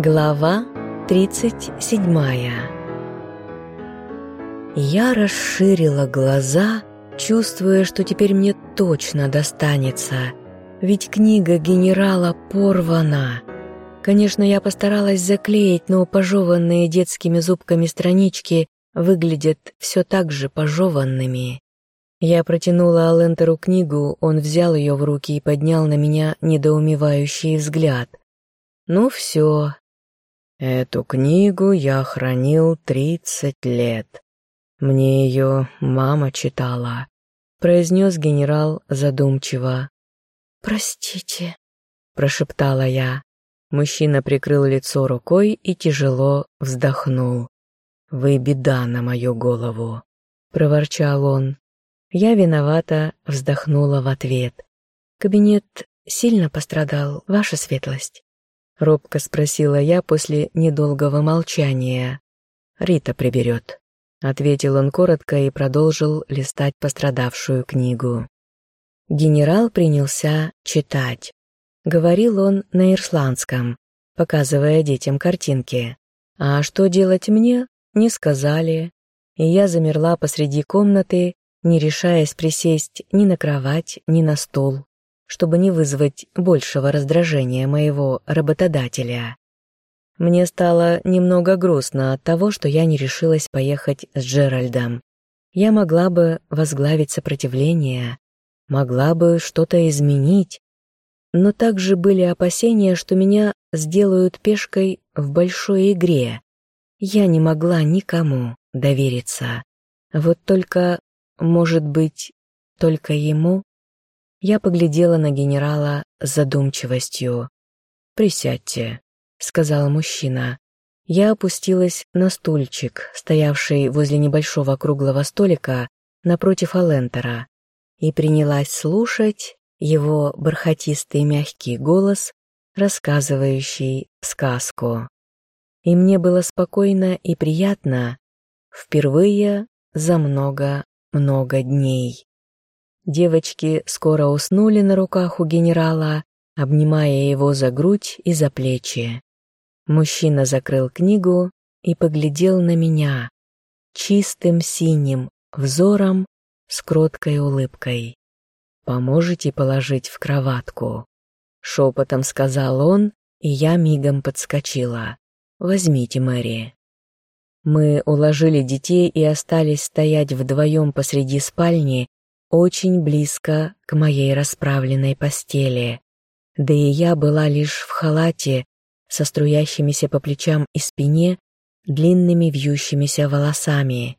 Глава 37 Я расширила глаза, чувствуя, что теперь мне точно достанется, ведь книга генерала порвана. Конечно, я постаралась заклеить, но пожеванные детскими зубками странички выглядят все так же пожеванными. Я протянула Алентеру книгу, он взял ее в руки и поднял на меня недоумевающий взгляд. «Ну все. Эту книгу я хранил тридцать лет. Мне ее мама читала», — произнес генерал задумчиво. «Простите», — прошептала я. Мужчина прикрыл лицо рукой и тяжело вздохнул. «Вы беда на мою голову», — проворчал он. Я виновата вздохнула в ответ. «Кабинет сильно пострадал, ваша светлость?» Робко спросила я после недолгого молчания. «Рита приберет», — ответил он коротко и продолжил листать пострадавшую книгу. Генерал принялся читать. Говорил он на ирсландском, показывая детям картинки. А что делать мне, не сказали. И я замерла посреди комнаты, не решаясь присесть ни на кровать, ни на стол, чтобы не вызвать большего раздражения моего работодателя. Мне стало немного грустно от того, что я не решилась поехать с Джеральдом. Я могла бы возглавить сопротивление, могла бы что-то изменить, но также были опасения, что меня сделают пешкой в большой игре. Я не могла никому довериться. Вот только может быть, только ему? Я поглядела на генерала с задумчивостью. «Присядьте», — сказал мужчина. Я опустилась на стульчик, стоявший возле небольшого круглого столика напротив Алентера, и принялась слушать его бархатистый мягкий голос, рассказывающий сказку. И мне было спокойно и приятно впервые за много много дней. Девочки скоро уснули на руках у генерала, обнимая его за грудь и за плечи. Мужчина закрыл книгу и поглядел на меня чистым синим взором с кроткой улыбкой. «Поможете положить в кроватку?» Шепотом сказал он, и я мигом подскочила. «Возьмите, Мэри». Мы уложили детей и остались стоять вдвоем посреди спальни, очень близко к моей расправленной постели. Да и я была лишь в халате, со струящимися по плечам и спине длинными вьющимися волосами.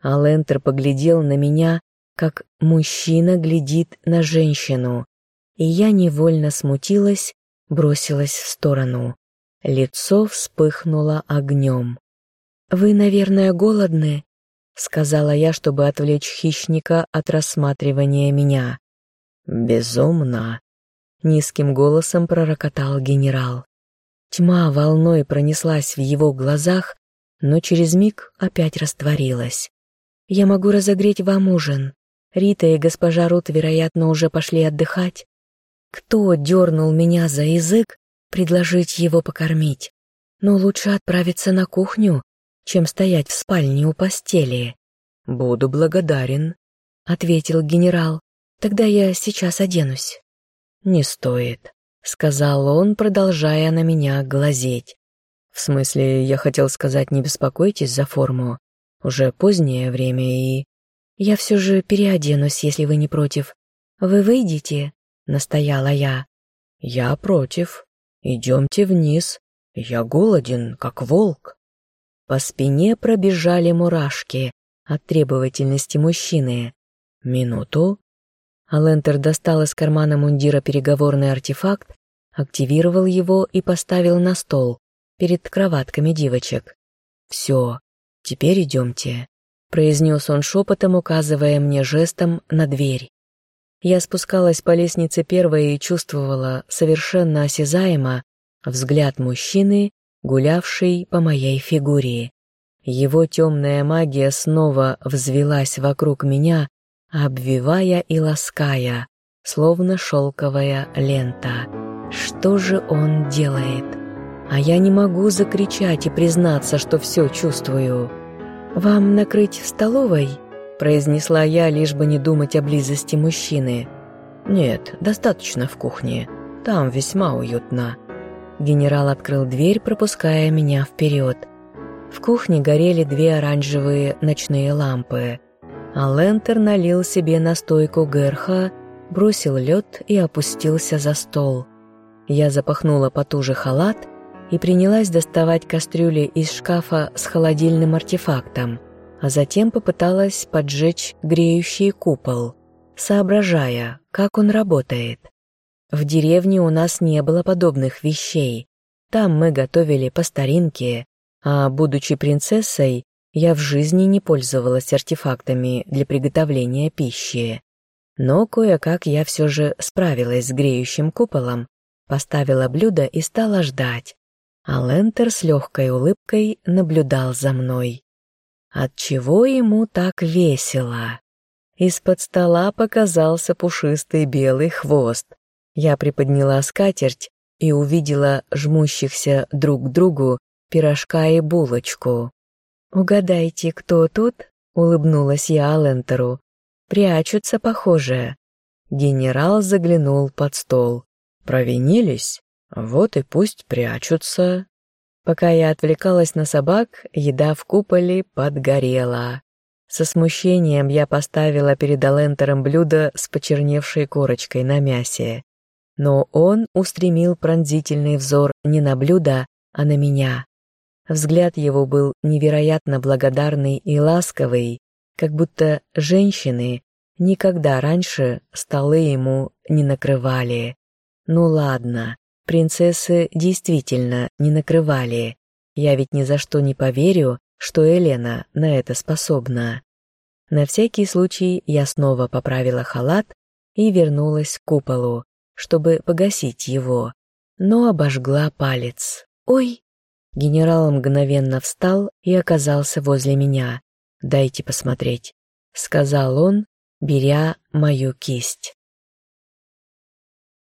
Алентер поглядел на меня, как мужчина глядит на женщину, и я невольно смутилась, бросилась в сторону. Лицо вспыхнуло огнем. «Вы, наверное, голодны?» — сказала я, чтобы отвлечь хищника от рассматривания меня. «Безумно!» — низким голосом пророкотал генерал. Тьма волной пронеслась в его глазах, но через миг опять растворилась. «Я могу разогреть вам ужин. Рита и госпожа Рут, вероятно, уже пошли отдыхать. Кто дернул меня за язык предложить его покормить? Но лучше отправиться на кухню чем стоять в спальне у постели. «Буду благодарен», — ответил генерал. «Тогда я сейчас оденусь». «Не стоит», — сказал он, продолжая на меня глазеть. «В смысле, я хотел сказать, не беспокойтесь за форму. Уже позднее время и...» «Я все же переоденусь, если вы не против. Вы выйдете?» — настояла я. «Я против. Идемте вниз. Я голоден, как волк». По спине пробежали мурашки от требовательности мужчины. Минуту. Алентер достал из кармана мундира переговорный артефакт, активировал его и поставил на стол, перед кроватками девочек. «Все, теперь идемте», — произнес он шепотом, указывая мне жестом на дверь. Я спускалась по лестнице первой и чувствовала совершенно осязаемо взгляд мужчины гулявший по моей фигуре. Его темная магия снова взвелась вокруг меня, обвивая и лаская, словно шелковая лента. Что же он делает? а я не могу закричать и признаться, что все чувствую. «Вам накрыть в столовой?» – произнесла я, лишь бы не думать о близости мужчины. «Нет, достаточно в кухне. Там весьма уютно». Генерал открыл дверь, пропуская меня вперед. В кухне горели две оранжевые ночные лампы, а Лентер налил себе настойку Герха, бросил лед и опустился за стол. Я запахнула потуже халат и принялась доставать кастрюли из шкафа с холодильным артефактом, а затем попыталась поджечь греющий купол, соображая, как он работает. В деревне у нас не было подобных вещей. Там мы готовили по старинке, а, будучи принцессой, я в жизни не пользовалась артефактами для приготовления пищи. Но кое-как я все же справилась с греющим куполом, поставила блюдо и стала ждать, а Лентер с легкой улыбкой наблюдал за мной. Отчего ему так весело? Из-под стола показался пушистый белый хвост. Я приподняла скатерть и увидела жмущихся друг к другу пирожка и булочку. «Угадайте, кто тут?» — улыбнулась я Алентеру. «Прячутся, похоже». Генерал заглянул под стол. «Провинились? Вот и пусть прячутся. Пока я отвлекалась на собак, еда в куполе подгорела. Со смущением я поставила перед Алентером блюдо с почерневшей корочкой на мясе. Но он устремил пронзительный взор не на блюдо, а на меня. Взгляд его был невероятно благодарный и ласковый, как будто женщины никогда раньше столы ему не накрывали. Ну ладно, Принцессы действительно не накрывали. Я ведь ни за что не поверю, что Елена на это способна. На всякий случай я снова поправила халат и вернулась к куполу, чтобы погасить его, но обожгла палец. «Ой!» Генерал мгновенно встал и оказался возле меня. «Дайте посмотреть», — сказал он, беря мою кисть.